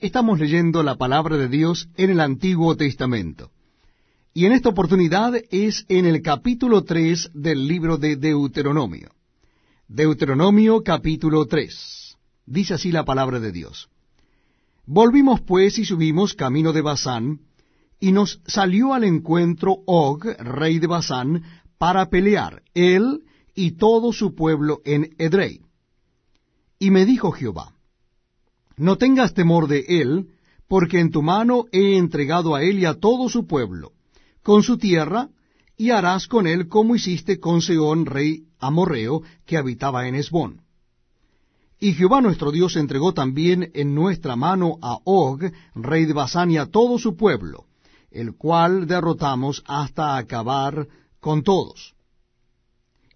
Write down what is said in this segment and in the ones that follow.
Estamos leyendo la palabra de Dios en el Antiguo Testamento. Y en esta oportunidad es en el capítulo 3 del libro de Deuteronomio. Deuteronomio capítulo 3. Dice así la palabra de Dios. Volvimos pues y subimos camino de Basán, y nos salió al encuentro Og, rey de Basán, para pelear, él y todo su pueblo en Edrei. Y me dijo Jehová, no tengas temor de él, porque en tu mano he entregado a él y a todo su pueblo, con su tierra, y harás con él como hiciste con Seón, rey amorreo, que habitaba en Esbón. Y Jehová nuestro Dios entregó también en nuestra mano a Og, rey de Basán, y a todo su pueblo, el cual derrotamos hasta acabar con todos.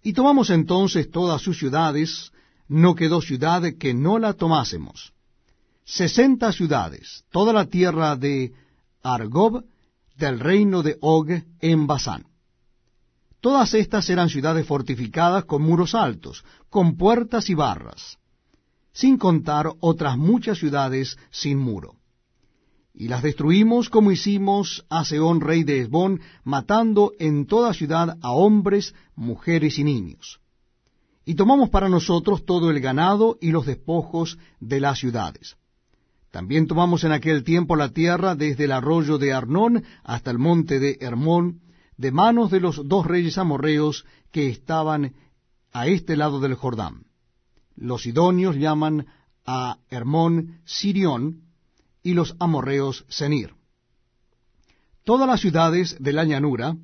Y tomamos entonces todas sus ciudades, no quedó ciudad que no la tomásemos sesenta ciudades, toda la tierra de Argob, del reino de Og en Basán. Todas estas eran ciudades fortificadas con muros altos, con puertas y barras, sin contar otras muchas ciudades sin muro. Y las destruimos como hicimos a Seón, rey de Esbón, matando en toda ciudad a hombres, mujeres y niños. Y tomamos para nosotros todo el ganado y los despojos de las ciudades también tomamos en aquel tiempo la tierra desde el arroyo de Arnón hasta el monte de Hermón, de manos de los dos reyes amorreos que estaban a este lado del Jordán. Los sidonios llaman a Hermón Sirión y los amorreos Senir. Todas las ciudades de la llanura,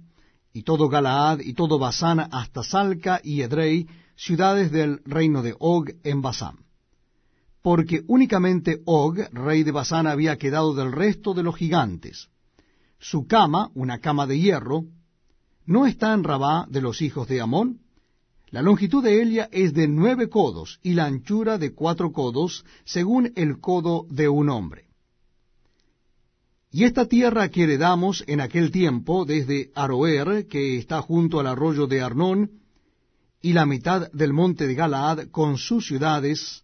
y todo Galaad y todo Basán hasta Salca y Edrei, ciudades del reino de Og en Basán porque únicamente Og, rey de Basán, había quedado del resto de los gigantes. Su cama, una cama de hierro, ¿no está en Rabá de los hijos de Amón? La longitud de ella es de nueve codos y la anchura de cuatro codos, según el codo de un hombre. Y esta tierra que heredamos en aquel tiempo, desde Aroer, que está junto al arroyo de Arnón, y la mitad del monte de Galaad, con sus ciudades,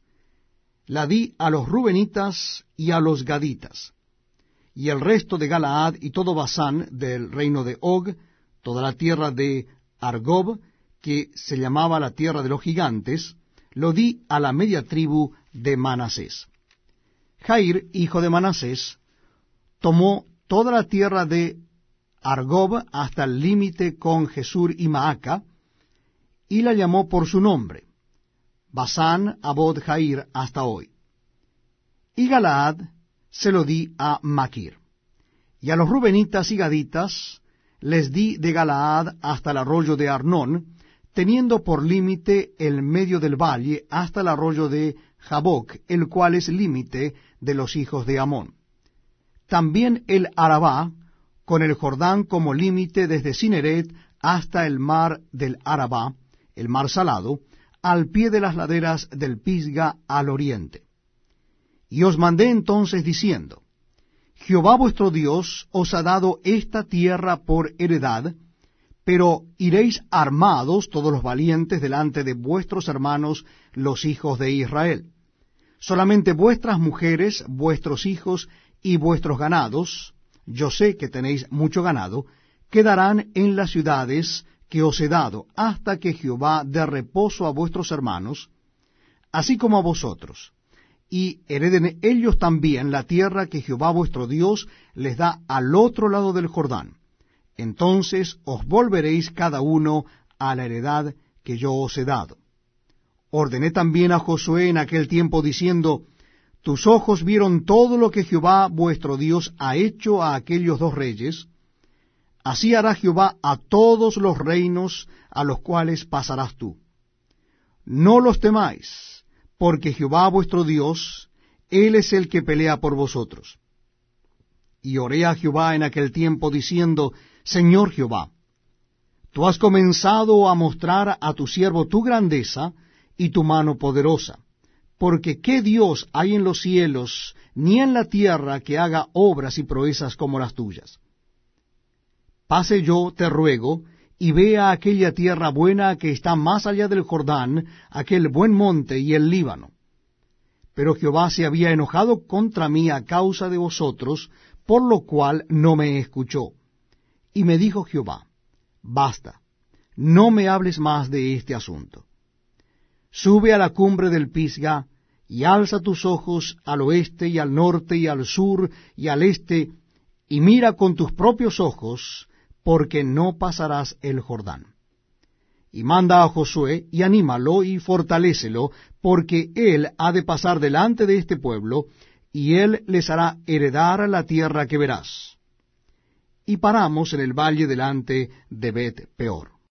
la di a los Rubenitas y a los Gaditas. Y el resto de Galaad y todo Basán del reino de Og, toda la tierra de Argob, que se llamaba la tierra de los gigantes, lo di a la media tribu de Manasés. Jair, hijo de Manasés, tomó toda la tierra de Argob hasta el límite con Jesur y Maaca, y la llamó por su nombre, Basán, Abod, Jair, hasta hoy. Y Galaad se lo di a Maquir. Y a los Rubenitas y Gaditas les di de Galaad hasta el arroyo de Arnón, teniendo por límite el medio del valle hasta el arroyo de Jaboc, el cual es límite de los hijos de Amón. También el Arabá, con el Jordán como límite desde Cineret hasta el mar del Arabá, el mar salado, al pie de las laderas del Pisga al oriente. Y os mandé entonces diciendo, Jehová vuestro Dios os ha dado esta tierra por heredad, pero iréis armados todos los valientes delante de vuestros hermanos los hijos de Israel. Solamente vuestras mujeres, vuestros hijos y vuestros ganados, yo sé que tenéis mucho ganado, quedarán en las ciudades que os he dado, hasta que Jehová dé reposo a vuestros hermanos, así como a vosotros, y hereden ellos también la tierra que Jehová vuestro Dios les da al otro lado del Jordán. Entonces os volveréis cada uno a la heredad que yo os he dado. Ordené también a Josué en aquel tiempo diciendo, Tus ojos vieron todo lo que Jehová vuestro Dios ha hecho a aquellos dos reyes, Así hará Jehová a todos los reinos a los cuales pasarás tú. No los temáis, porque Jehová vuestro Dios, Él es el que pelea por vosotros. Y oré a Jehová en aquel tiempo diciendo, Señor Jehová, tú has comenzado a mostrar a tu siervo tu grandeza y tu mano poderosa, porque qué Dios hay en los cielos ni en la tierra que haga obras y proezas como las tuyas pase yo, te ruego, y vea aquella tierra buena que está más allá del Jordán, aquel buen monte y el Líbano. pero Jehová se había enojado contra mí a causa de vosotros, por lo cual no me escuchó. Y me dijo Jehová, basta, no me hables más de este asunto. Sube a la cumbre del Pisga, y alza tus ojos al oeste y al norte y al sur y al este, y mira con tus propios ojos, porque no pasarás el Jordán. Y manda a Josué, y anímalo y fortalécelo, porque él ha de pasar delante de este pueblo, y él les hará heredar la tierra que verás. Y paramos en el valle delante de Bet Peor.